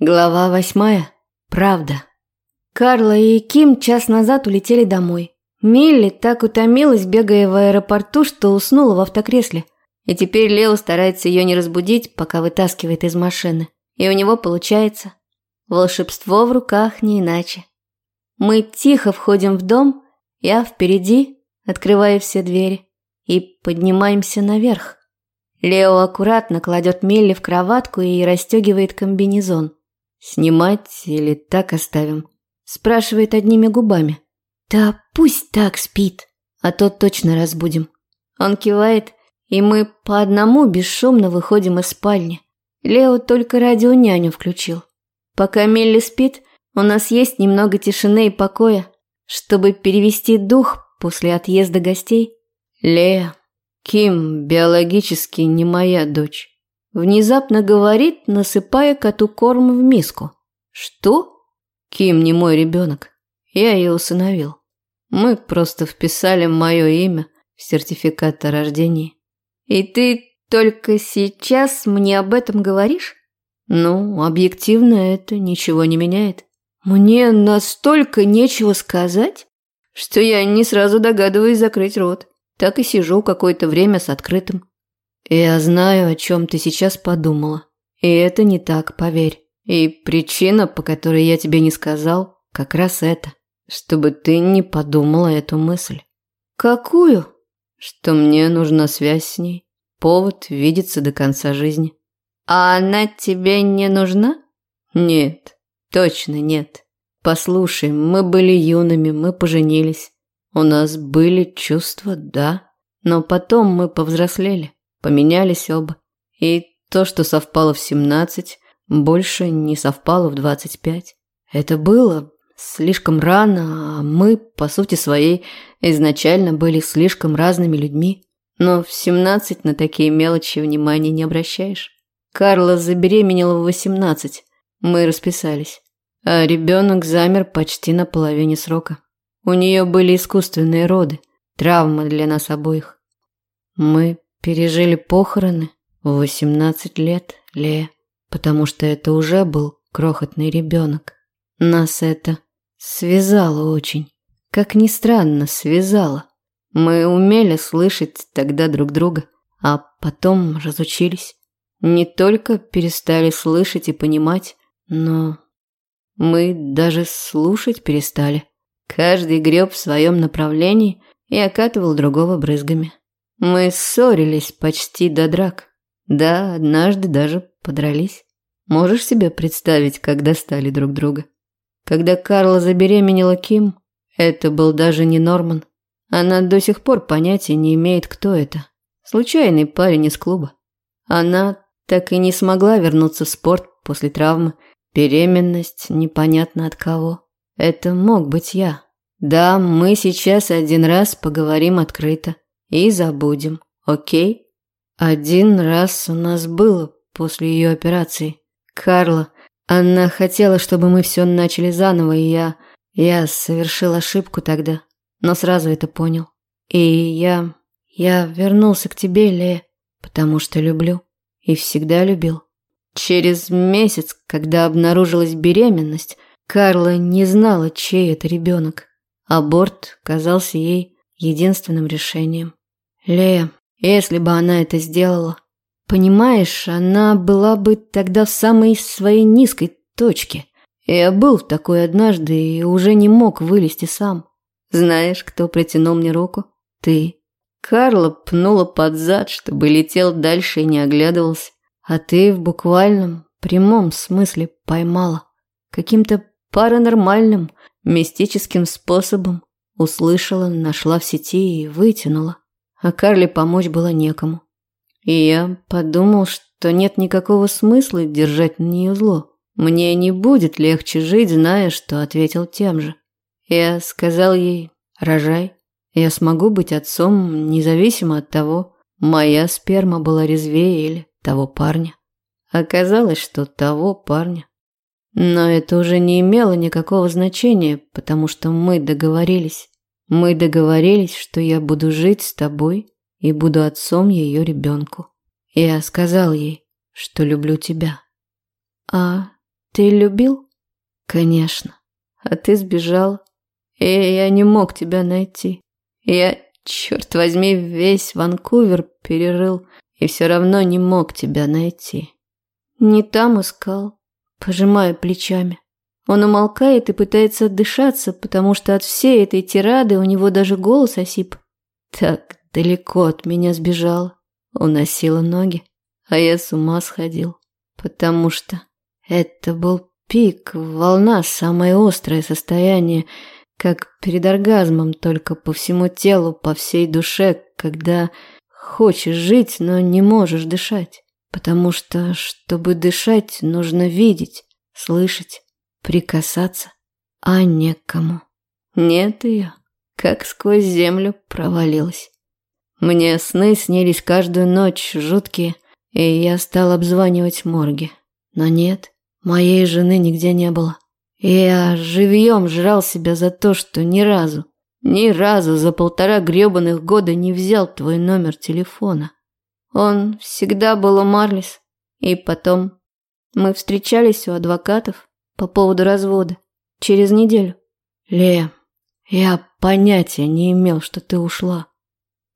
Глава восьмая. Правда. Карла и Ким час назад улетели домой. Милли так утомилась, бегая в аэропорту, что уснула в автокресле. И теперь Лео старается ее не разбудить, пока вытаскивает из машины. И у него получается. Волшебство в руках не иначе. Мы тихо входим в дом, я впереди, открываю все двери, и поднимаемся наверх. Лео аккуратно кладет Милли в кроватку и расстегивает комбинезон. «Снимать или так оставим?» Спрашивает одними губами. «Да пусть так спит, а то точно разбудим». Он кивает, и мы по одному бесшумно выходим из спальни. Лео только радионяню включил. Пока Милли спит, у нас есть немного тишины и покоя, чтобы перевести дух после отъезда гостей. Лея, Ким биологически не моя дочь. Внезапно говорит, насыпая коту корм в миску. Что? Ким не мой ребенок. Я ее усыновил. Мы просто вписали мое имя в сертификат о рождении. И ты только сейчас мне об этом говоришь? Ну, объективно это ничего не меняет. Мне настолько нечего сказать, что я не сразу догадываюсь закрыть рот. Так и сижу какое-то время с открытым. Я знаю, о чем ты сейчас подумала. И это не так, поверь. И причина, по которой я тебе не сказал, как раз это. Чтобы ты не подумала эту мысль. Какую? Что мне нужна связь с ней. Повод видеться до конца жизни. А она тебе не нужна? Нет, точно нет. Послушай, мы были юными, мы поженились. У нас были чувства, да. Но потом мы повзрослели. Поменялись оба. И то, что совпало в 17, больше не совпало в 25. Это было слишком рано, а мы, по сути своей, изначально были слишком разными людьми. Но в 17 на такие мелочи внимания не обращаешь. Карла забеременела в 18. Мы расписались. А ребенок замер почти на половине срока. У нее были искусственные роды, травма для нас обоих. Мы Пережили похороны в 18 лет, Лея, потому что это уже был крохотный ребенок. Нас это связало очень. Как ни странно, связало. Мы умели слышать тогда друг друга, а потом разучились. Не только перестали слышать и понимать, но мы даже слушать перестали. Каждый греб в своем направлении и окатывал другого брызгами. Мы ссорились почти до драк. Да, однажды даже подрались. Можешь себе представить, как достали друг друга? Когда Карла забеременела Ким, это был даже не Норман. Она до сих пор понятия не имеет, кто это. Случайный парень из клуба. Она так и не смогла вернуться в спорт после травмы. Беременность непонятно от кого. Это мог быть я. Да, мы сейчас один раз поговорим открыто и забудем, окей? Один раз у нас было после ее операции. Карла, она хотела, чтобы мы все начали заново, и я... Я совершил ошибку тогда, но сразу это понял. И я... Я вернулся к тебе, Ле, потому что люблю. И всегда любил. Через месяц, когда обнаружилась беременность, Карла не знала, чей это ребенок. Аборт казался ей единственным решением. Лея, если бы она это сделала, понимаешь, она была бы тогда в самой своей низкой точке. Я был в такой однажды и уже не мог вылезти сам. Знаешь, кто протянул мне руку? Ты. Карла пнула под зад, чтобы летел дальше и не оглядывался. А ты в буквальном, прямом смысле поймала. Каким-то паранормальным, мистическим способом услышала, нашла в сети и вытянула а Карле помочь было некому. И я подумал, что нет никакого смысла держать на нее зло. Мне не будет легче жить, зная, что ответил тем же. Я сказал ей «рожай». Я смогу быть отцом, независимо от того, моя сперма была резвее или того парня. Оказалось, что того парня. Но это уже не имело никакого значения, потому что мы договорились. Мы договорились, что я буду жить с тобой и буду отцом ее ребенку. Я сказал ей, что люблю тебя. А Ты любил? Конечно. А ты сбежал. И я не мог тебя найти. Я, черт возьми, весь Ванкувер перерыл и все равно не мог тебя найти. Не там искал, пожимая плечами. Он умолкает и пытается отдышаться, потому что от всей этой тирады у него даже голос осип. Так далеко от меня сбежал, уносила ноги, а я с ума сходил, потому что это был пик, волна, самое острое состояние, как перед оргазмом, только по всему телу, по всей душе, когда хочешь жить, но не можешь дышать. Потому что, чтобы дышать, нужно видеть, слышать, прикасаться, а некому. Нет ее, как сквозь землю провалилась. Мне сны снились каждую ночь жуткие, и я стал обзванивать морги. Но нет, моей жены нигде не было. Я живьем жрал себя за то, что ни разу, ни разу за полтора гребаных года не взял твой номер телефона. Он всегда был у Марлис. И потом мы встречались у адвокатов по поводу развода. Через неделю. Лея, я понятия не имел, что ты ушла.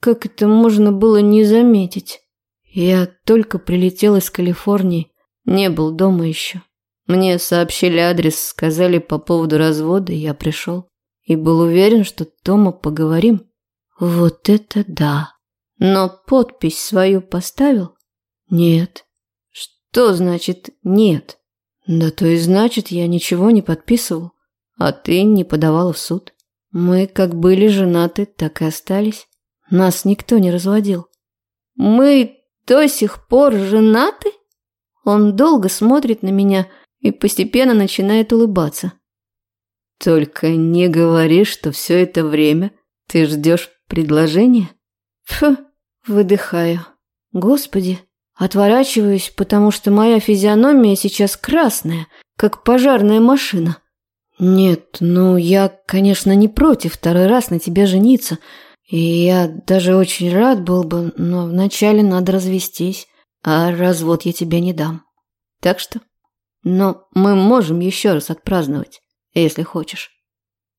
Как это можно было не заметить? Я только прилетел из Калифорнии, не был дома еще. Мне сообщили адрес, сказали по поводу развода, я пришел. И был уверен, что дома поговорим. Вот это да. Но подпись свою поставил? Нет. Что значит «нет»? Да то и значит, я ничего не подписывал, а ты не подавала в суд. Мы как были женаты, так и остались. Нас никто не разводил. Мы до сих пор женаты? Он долго смотрит на меня, и постепенно начинает улыбаться. Только не говори, что все это время ты ждешь предложения. Фу, выдыхаю. Господи, отворачиваюсь, потому что моя физиономия сейчас красная, как пожарная машина. Нет, ну я, конечно, не против второй раз на тебя жениться, и я даже очень рад был бы, но вначале надо развестись, а развод я тебе не дам. Так что но мы можем еще раз отпраздновать, если хочешь.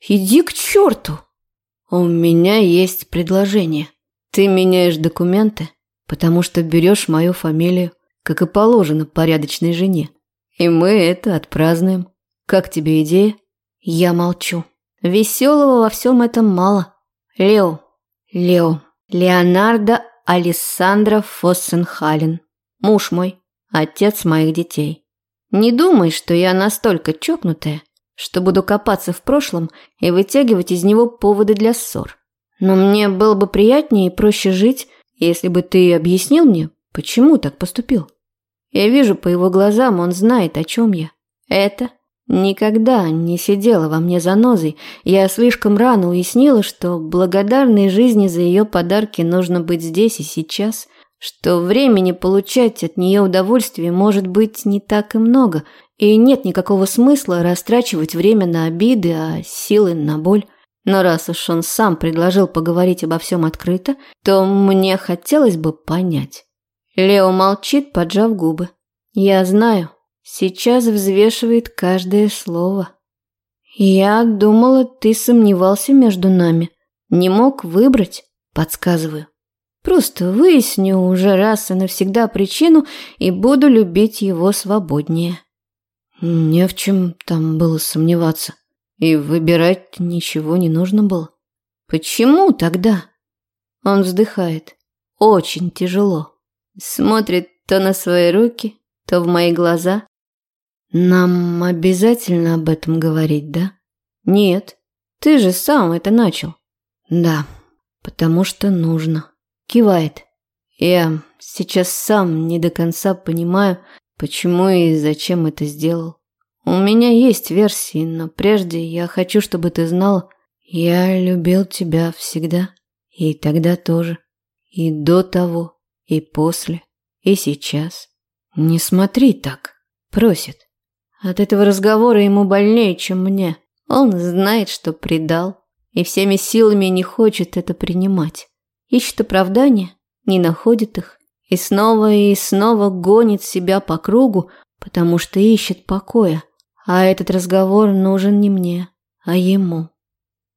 Иди к черту! У меня есть предложение. Ты меняешь документы, потому что берешь мою фамилию, как и положено порядочной жене. И мы это отпразднуем. Как тебе идея? Я молчу. Веселого во всем этом мало. Лео. Лео. Леонардо Алессандро Фоссенхален. Муж мой. Отец моих детей. Не думай, что я настолько чокнутая, что буду копаться в прошлом и вытягивать из него поводы для ссор. Но мне было бы приятнее и проще жить, если бы ты объяснил мне, почему так поступил. Я вижу по его глазам, он знает, о чем я. Это никогда не сидела во мне занозой. Я слишком рано уяснила, что благодарной жизни за ее подарки нужно быть здесь и сейчас, что времени получать от нее удовольствие может быть не так и много, и нет никакого смысла растрачивать время на обиды, а силы на боль. Но раз уж он сам предложил поговорить обо всем открыто, то мне хотелось бы понять. Лео молчит, поджав губы. Я знаю, сейчас взвешивает каждое слово. Я думала, ты сомневался между нами. Не мог выбрать, подсказываю. Просто выясню уже раз и навсегда причину и буду любить его свободнее. Не в чем там было сомневаться. И выбирать ничего не нужно было. Почему тогда? Он вздыхает. Очень тяжело. Смотрит то на свои руки, то в мои глаза. Нам обязательно об этом говорить, да? Нет. Ты же сам это начал. Да, потому что нужно. Кивает. Я сейчас сам не до конца понимаю, почему и зачем это сделал. У меня есть версии, но прежде я хочу, чтобы ты знал, я любил тебя всегда. И тогда тоже. И до того, и после, и сейчас. Не смотри так, просит. От этого разговора ему больнее, чем мне. Он знает, что предал, и всеми силами не хочет это принимать. Ищет оправдания, не находит их, и снова и снова гонит себя по кругу, потому что ищет покоя. А этот разговор нужен не мне, а ему.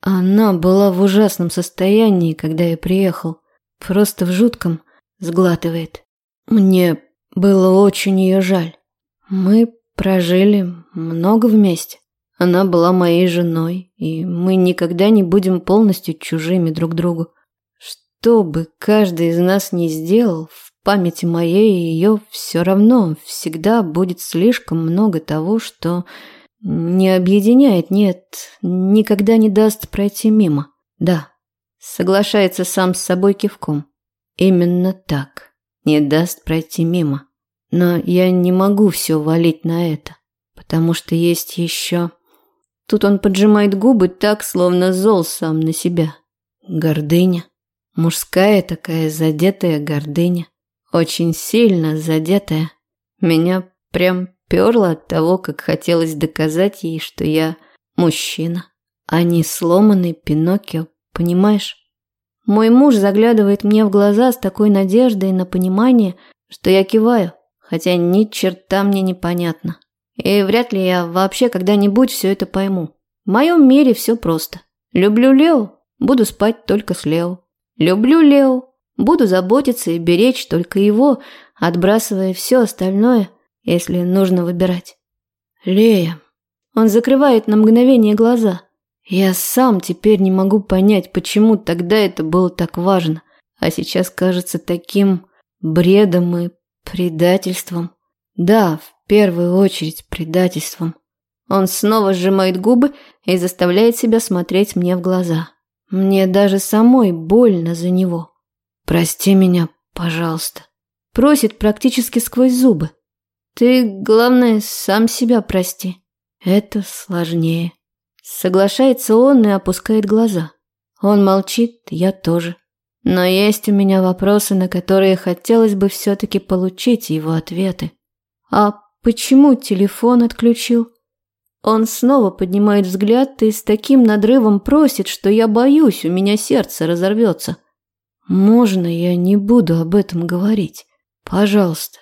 Она была в ужасном состоянии, когда я приехал. Просто в жутком сглатывает. Мне было очень ее жаль. Мы прожили много вместе. Она была моей женой, и мы никогда не будем полностью чужими друг другу. Что бы каждый из нас ни сделал, в памяти моей ее все равно всегда будет слишком много того, что не объединяет, нет, никогда не даст пройти мимо. Да, соглашается сам с собой кивком. Именно так, не даст пройти мимо. Но я не могу все валить на это, потому что есть еще... Тут он поджимает губы так, словно зол сам на себя. Гордыня. Мужская такая задетая гордыня. Очень сильно задетая. Меня прям перло от того, как хотелось доказать ей, что я мужчина, а не сломанный Пиноккио, понимаешь? Мой муж заглядывает мне в глаза с такой надеждой на понимание, что я киваю, хотя ни черта мне не понятно. И вряд ли я вообще когда-нибудь все это пойму. В моем мире все просто. Люблю Лео, буду спать только с Лео. Люблю Лео. Буду заботиться и беречь только его, отбрасывая все остальное, если нужно выбирать. Лея. Он закрывает на мгновение глаза. Я сам теперь не могу понять, почему тогда это было так важно, а сейчас кажется таким бредом и предательством. Да, в первую очередь предательством. Он снова сжимает губы и заставляет себя смотреть мне в глаза. Мне даже самой больно за него. «Прости меня, пожалуйста», – просит практически сквозь зубы. «Ты, главное, сам себя прости. Это сложнее». Соглашается он и опускает глаза. Он молчит, я тоже. Но есть у меня вопросы, на которые хотелось бы все-таки получить его ответы. А почему телефон отключил? Он снова поднимает взгляд и с таким надрывом просит, что я боюсь, у меня сердце разорвется. Можно я не буду об этом говорить? Пожалуйста.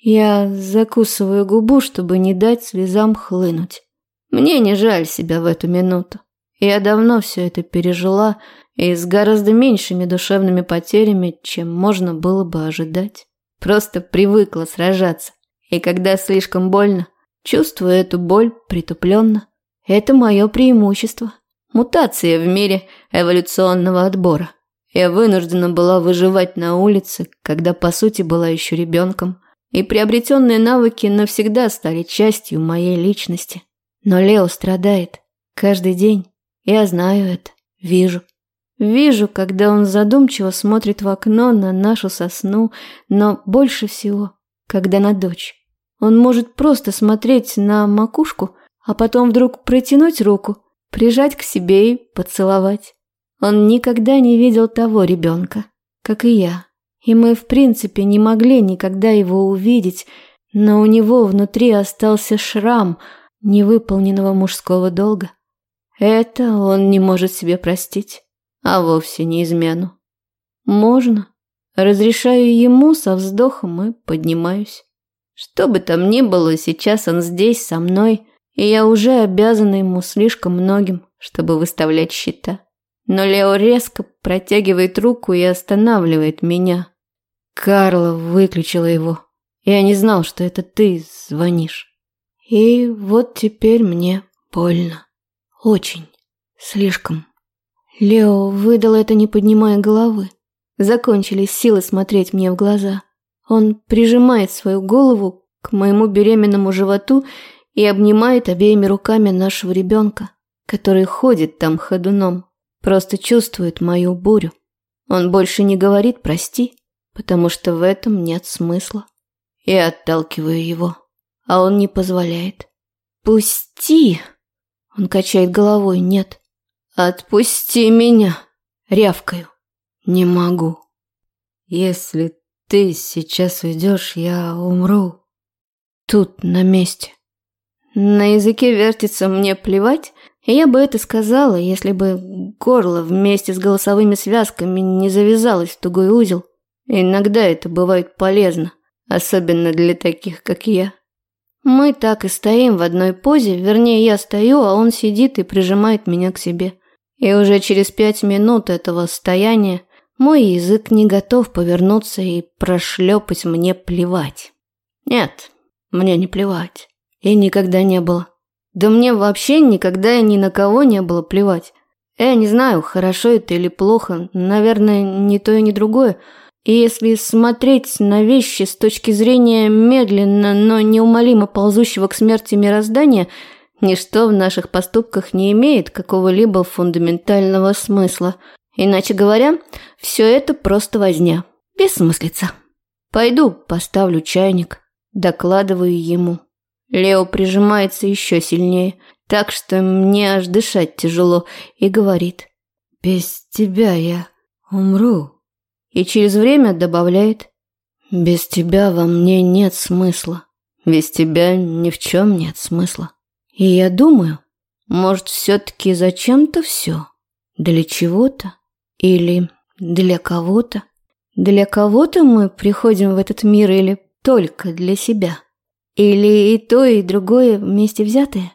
Я закусываю губу, чтобы не дать слезам хлынуть. Мне не жаль себя в эту минуту. Я давно все это пережила и с гораздо меньшими душевными потерями, чем можно было бы ожидать. Просто привыкла сражаться. И когда слишком больно, Чувствую эту боль притупленно. Это мое преимущество. Мутация в мире эволюционного отбора. Я вынуждена была выживать на улице, когда по сути была еще ребенком, и приобретенные навыки навсегда стали частью моей личности. Но Лео страдает. Каждый день. Я знаю это. Вижу. Вижу, когда он задумчиво смотрит в окно на нашу сосну, но больше всего, когда на дочь. Он может просто смотреть на макушку, а потом вдруг протянуть руку, прижать к себе и поцеловать. Он никогда не видел того ребенка, как и я. И мы, в принципе, не могли никогда его увидеть, но у него внутри остался шрам невыполненного мужского долга. Это он не может себе простить, а вовсе не измену. Можно. Разрешаю ему со вздохом и поднимаюсь. Что бы там ни было, сейчас он здесь со мной, и я уже обязана ему слишком многим, чтобы выставлять счета. Но Лео резко протягивает руку и останавливает меня. Карла выключила его. Я не знал, что это ты звонишь. И вот теперь мне больно. Очень. Слишком. Лео выдал это, не поднимая головы. Закончились силы смотреть мне в глаза. Он прижимает свою голову к моему беременному животу и обнимает обеими руками нашего ребенка, который ходит там ходуном, просто чувствует мою бурю. Он больше не говорит «прости», потому что в этом нет смысла. Я отталкиваю его, а он не позволяет. «Пусти!» Он качает головой «нет». «Отпусти меня!» Рявкаю. «Не могу». «Если ты сейчас уйдешь, я умру. Тут, на месте. На языке вертится мне плевать, я бы это сказала, если бы горло вместе с голосовыми связками не завязалось в тугой узел. Иногда это бывает полезно, особенно для таких, как я. Мы так и стоим в одной позе, вернее, я стою, а он сидит и прижимает меня к себе. И уже через пять минут этого стояния мой язык не готов повернуться и прошлепать мне плевать. Нет, мне не плевать. И никогда не было. Да мне вообще никогда и ни на кого не было плевать. Я не знаю, хорошо это или плохо, наверное, ни то и ни другое. И если смотреть на вещи с точки зрения медленно, но неумолимо ползущего к смерти мироздания, ничто в наших поступках не имеет какого-либо фундаментального смысла. Иначе говоря, все это просто возня. Бессмыслица. Пойду поставлю чайник, докладываю ему. Лео прижимается еще сильнее, так что мне аж дышать тяжело, и говорит. «Без тебя я умру». И через время добавляет. «Без тебя во мне нет смысла. Без тебя ни в чем нет смысла». И я думаю, может, все-таки зачем-то все. Для чего-то. Или для кого-то. Для кого-то мы приходим в этот мир или только для себя. Или и то, и другое вместе взятое?